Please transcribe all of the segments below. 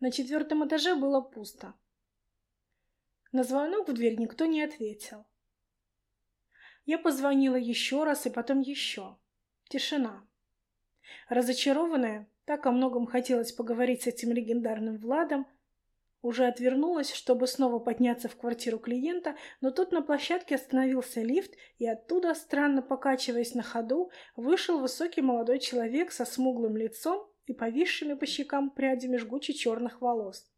На четвертом этаже было пусто. На звонок в дверь никто не ответил. Я позвонила еще раз и потом еще. Тишина. Разочарованная, так о многом хотелось поговорить с этим легендарным Владом, уже отвернулась, чтобы снова подняться в квартиру клиента, но тут на площадке остановился лифт, и оттуда, странно покачиваясь на ходу, вышел высокий молодой человек со смуглым лицом и повисшими по щекам прядями жгуче черных волос.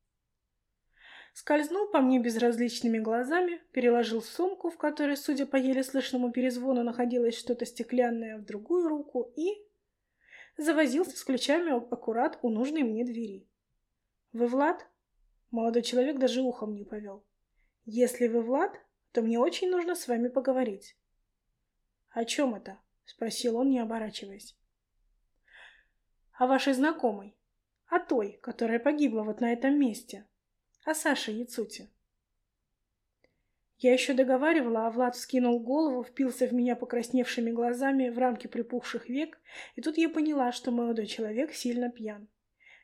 Скользнул по мне безразличными глазами, переложил сумку, в которой, судя по еле слышному перезвону, находилось что-то стеклянное в другую руку и... завозился с ключами аккурат у нужной мне двери. «Вы Влад?» Молодой человек даже ухом не повел. «Если вы Влад, то мне очень нужно с вами поговорить». «О чем это?» — спросил он, не оборачиваясь. «О вашей знакомой. О той, которая погибла вот на этом месте. О Саше Яцуте». Я еще договаривала, а Влад вскинул голову, впился в меня покрасневшими глазами в рамки припухших век, и тут я поняла, что молодой человек сильно пьян.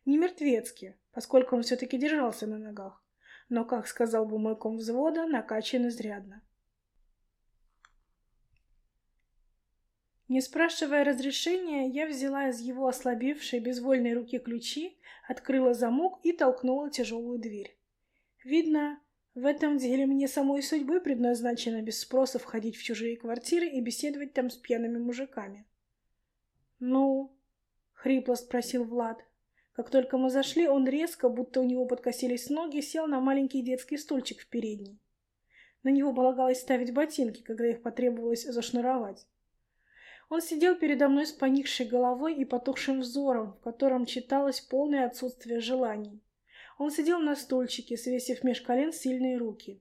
Не мертвецки, поскольку он все-таки держался на ногах, но, как сказал бы мой ком взвода, накачан изрядно. Не спрашивая разрешения, я взяла из его ослабевшей безвольной руки ключи, открыла замок и толкнула тяжелую дверь. Видно, в этом деле мне самой судьбой предназначено без спроса входить в чужие квартиры и беседовать там с пьяными мужиками. «Ну?» — хрипло спросил Влад. Как только мы зашли, он резко, будто у него подкосились ноги, сел на маленький детский стульчик в передней. На него полагалось ставить ботинки, когда их потребовалось зашнуровать. Он сидел передо мной с поникшей головой и потухшим взором, в котором читалось полное отсутствие желаний. Он сидел на стульчике, свесив меж колен сильные руки.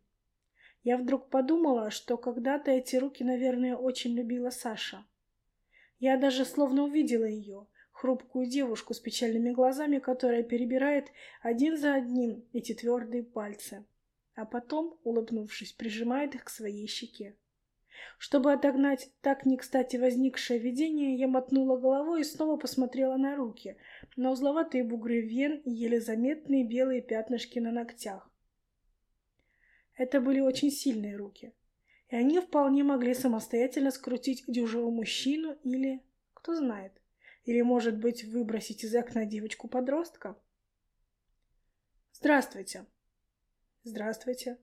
Я вдруг подумала, что когда-то эти руки, наверное, очень любила Саша. Я даже словно увидела ее, хрупкую девушку с печальными глазами, которая перебирает один за одним эти твердые пальцы, а потом, улыбнувшись, прижимает их к своей щеке. Чтобы отогнать так не кстати возникшее видение, я мотнула головой и снова посмотрела на руки, на узловатые бугры вен и еле заметные белые пятнышки на ногтях. Это были очень сильные руки, и они вполне могли самостоятельно скрутить дюжего мужчину или, кто знает, или, может быть, выбросить из окна девочку-подростка? Здравствуйте. Здравствуйте.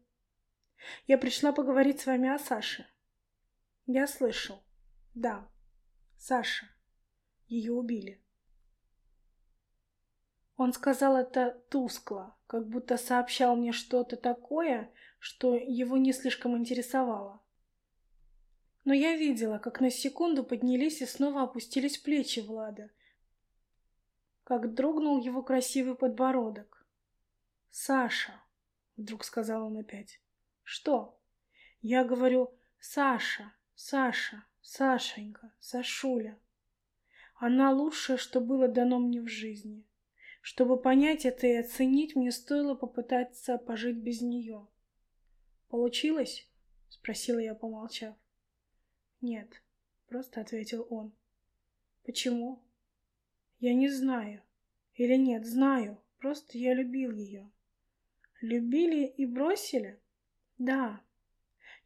Я пришла поговорить с вами о Саше. Я слышал. Да, Саша. Ее убили. Он сказал это тускло, как будто сообщал мне что-то такое, что его не слишком интересовало. Но я видела, как на секунду поднялись и снова опустились плечи Влада, как дрогнул его красивый подбородок. «Саша», — вдруг сказал он опять. «Что?» Я говорю «Саша, Саша, Сашенька, Сашуля». Она лучшее, что было дано мне в жизни. Чтобы понять это и оценить, мне стоило попытаться пожить без нее. «Получилось?» — спросила я, помолчав. «Нет», — просто ответил он. «Почему?» «Я не знаю. Или нет, знаю. Просто я любил ее». «Любили и бросили?» «Да.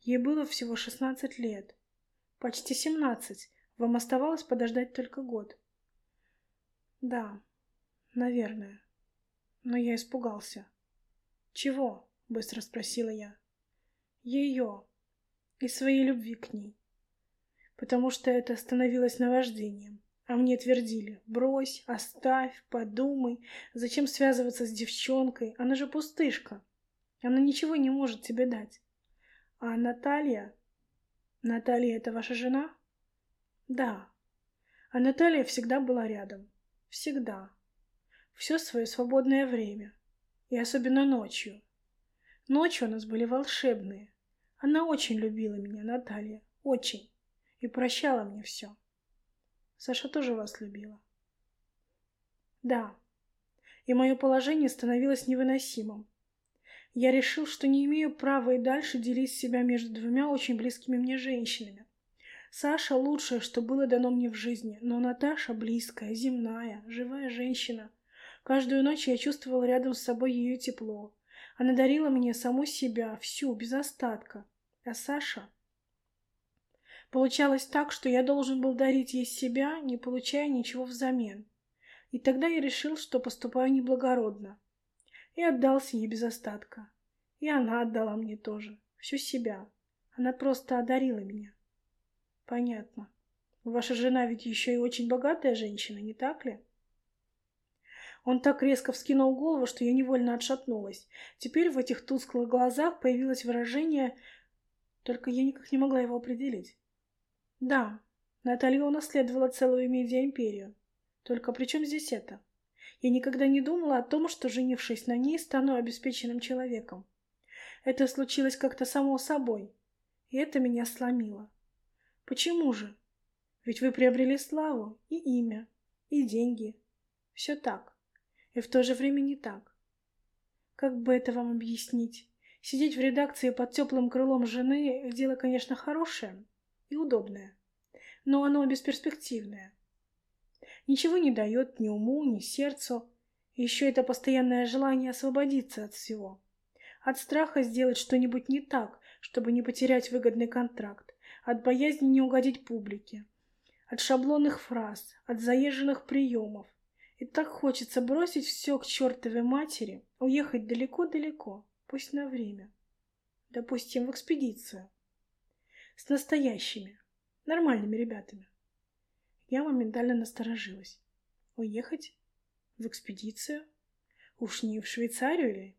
Ей было всего шестнадцать лет. Почти семнадцать. Вам оставалось подождать только год». «Да, наверное. Но я испугался». «Чего?» — быстро спросила я. «Ее. И своей любви к ней потому что это становилось наваждением. А мне твердили «брось, оставь, подумай, зачем связываться с девчонкой, она же пустышка, она ничего не может тебе дать». А Наталья... Наталья — это ваша жена? Да. А Наталья всегда была рядом. Всегда. Все свое свободное время. И особенно ночью. Ночью у нас были волшебные. Она очень любила меня, Наталья. Очень и прощала мне все. Саша тоже вас любила. Да, и мое положение становилось невыносимым. Я решил, что не имею права и дальше делить себя между двумя очень близкими мне женщинами. Саша — лучшее, что было дано мне в жизни, но Наташа — близкая, земная, живая женщина, Каждую ночь я чувствовал рядом с собой ее тепло. Она дарила мне саму себя, всю, без остатка. А Саша... Получалось так, что я должен был дарить ей себя, не получая ничего взамен. И тогда я решил, что поступаю неблагородно. И отдался ей без остатка. И она отдала мне тоже. Всю себя. Она просто одарила меня. Понятно. Ваша жена ведь еще и очень богатая женщина, не так ли? Он так резко вскинул голову, что я невольно отшатнулась. Теперь в этих тусклых глазах появилось выражение, только я никак не могла его определить. Да, Наталья унаследовала целую медиа-империю. Только при чем здесь это? Я никогда не думала о том, что, женившись на ней, стану обеспеченным человеком. Это случилось как-то само собой, и это меня сломило. Почему же? Ведь вы приобрели славу, и имя, и деньги. Все так. И в то же время не так. Как бы это вам объяснить? Сидеть в редакции под теплым крылом жены – дело, конечно, хорошее и удобное, но оно бесперспективное. Ничего не дает ни уму, ни сердцу. Еще это постоянное желание освободиться от всего. От страха сделать что-нибудь не так, чтобы не потерять выгодный контракт. От боязни не угодить публике. От шаблонных фраз, от заезженных приемов. И так хочется бросить все к чертовой матери, уехать далеко-далеко, пусть на время. Допустим, в экспедицию. С настоящими, нормальными ребятами. Я моментально насторожилась. Уехать? В экспедицию? Уж не в Швейцарию ли?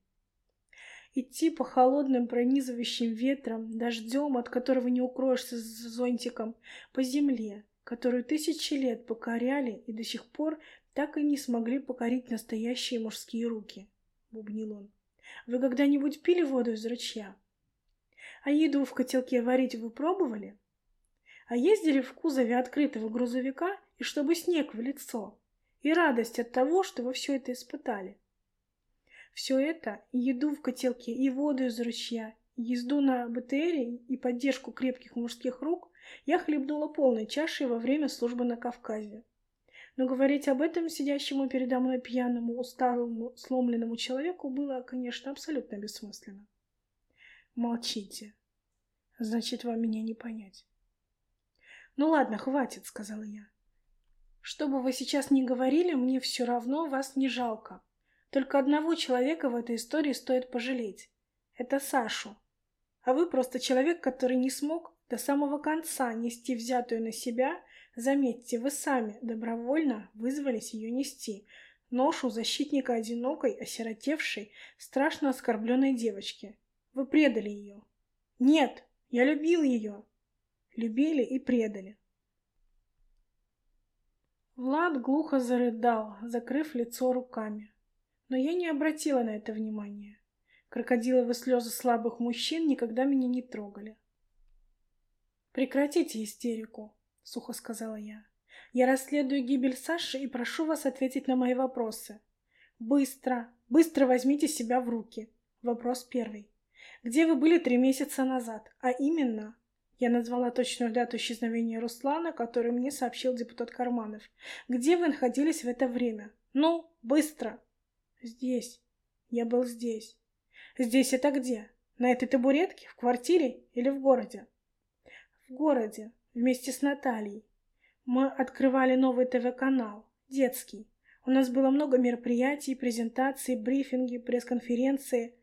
Идти по холодным пронизывающим ветрам, дождем, от которого не укроешься с зонтиком, по земле, которую тысячи лет покоряли и до сих пор так и не смогли покорить настоящие мужские руки, — бубнил он. Вы когда-нибудь пили воду из ручья? А еду в котелке варить вы пробовали? А ездили в кузове открытого грузовика, и чтобы снег в лицо, и радость от того, что вы все это испытали. Все это, и еду в котелке, и воду из ручья, и езду на БТРе, и поддержку крепких мужских рук, я хлебнула полной чашей во время службы на Кавказе. Но говорить об этом сидящему передо мной пьяному, усталому, сломленному человеку было, конечно, абсолютно бессмысленно. Молчите. Значит, вам меня не понять. «Ну ладно, хватит», — сказала я. «Что бы вы сейчас ни говорили, мне все равно вас не жалко. Только одного человека в этой истории стоит пожалеть. Это Сашу. А вы просто человек, который не смог до самого конца нести взятую на себя. Заметьте, вы сами добровольно вызвались ее нести. Ношу защитника одинокой, осиротевшей, страшно оскорбленной девочки. Вы предали ее. Нет, я любил ее любили и предали. Влад глухо зарыдал, закрыв лицо руками. Но я не обратила на это внимания. Крокодиловые слезы слабых мужчин никогда меня не трогали. «Прекратите истерику», — сухо сказала я. «Я расследую гибель Саши и прошу вас ответить на мои вопросы. Быстро, быстро возьмите себя в руки. Вопрос первый. Где вы были три месяца назад? А именно, я назвала точную дату исчезновения Руслана, которую мне сообщил депутат Карманов. «Где вы находились в это время? Ну, быстро!» «Здесь. Я был здесь». «Здесь это где? На этой табуретке? В квартире или в городе?» «В городе. Вместе с Натальей. Мы открывали новый ТВ-канал. Детский. У нас было много мероприятий, презентаций, брифинги, пресс-конференции».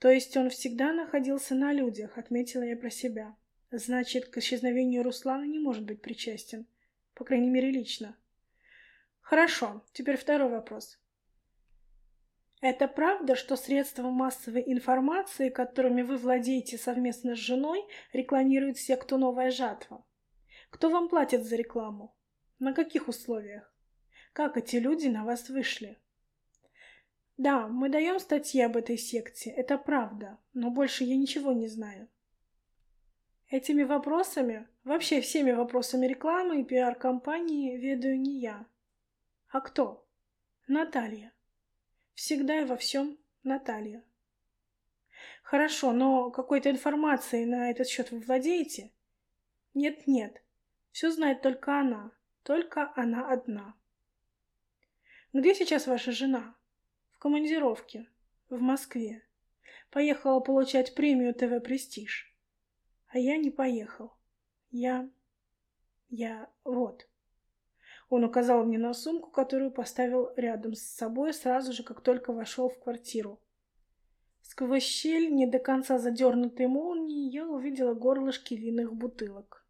То есть он всегда находился на людях, отметила я про себя. Значит, к исчезновению Руслана не может быть причастен. По крайней мере, лично. Хорошо, теперь второй вопрос. Это правда, что средства массовой информации, которыми вы владеете совместно с женой, рекламируют секту «Новая жатва»? Кто вам платит за рекламу? На каких условиях? Как эти люди на вас вышли? Да, мы даем статьи об этой секте, это правда, но больше я ничего не знаю. Этими вопросами, вообще всеми вопросами рекламы и пиар-компании ведаю не я. А кто? Наталья. Всегда и во всем Наталья. Хорошо, но какой-то информацией на этот счет вы владеете? Нет-нет, все знает только она, только она одна. Где сейчас ваша жена? В командировке. В Москве. Поехала получать премию ТВ «Престиж». А я не поехал. Я... Я... Вот. Он указал мне на сумку, которую поставил рядом с собой сразу же, как только вошел в квартиру. Сквозь щель, не до конца задернутой молнии, я увидела горлышки винных бутылок.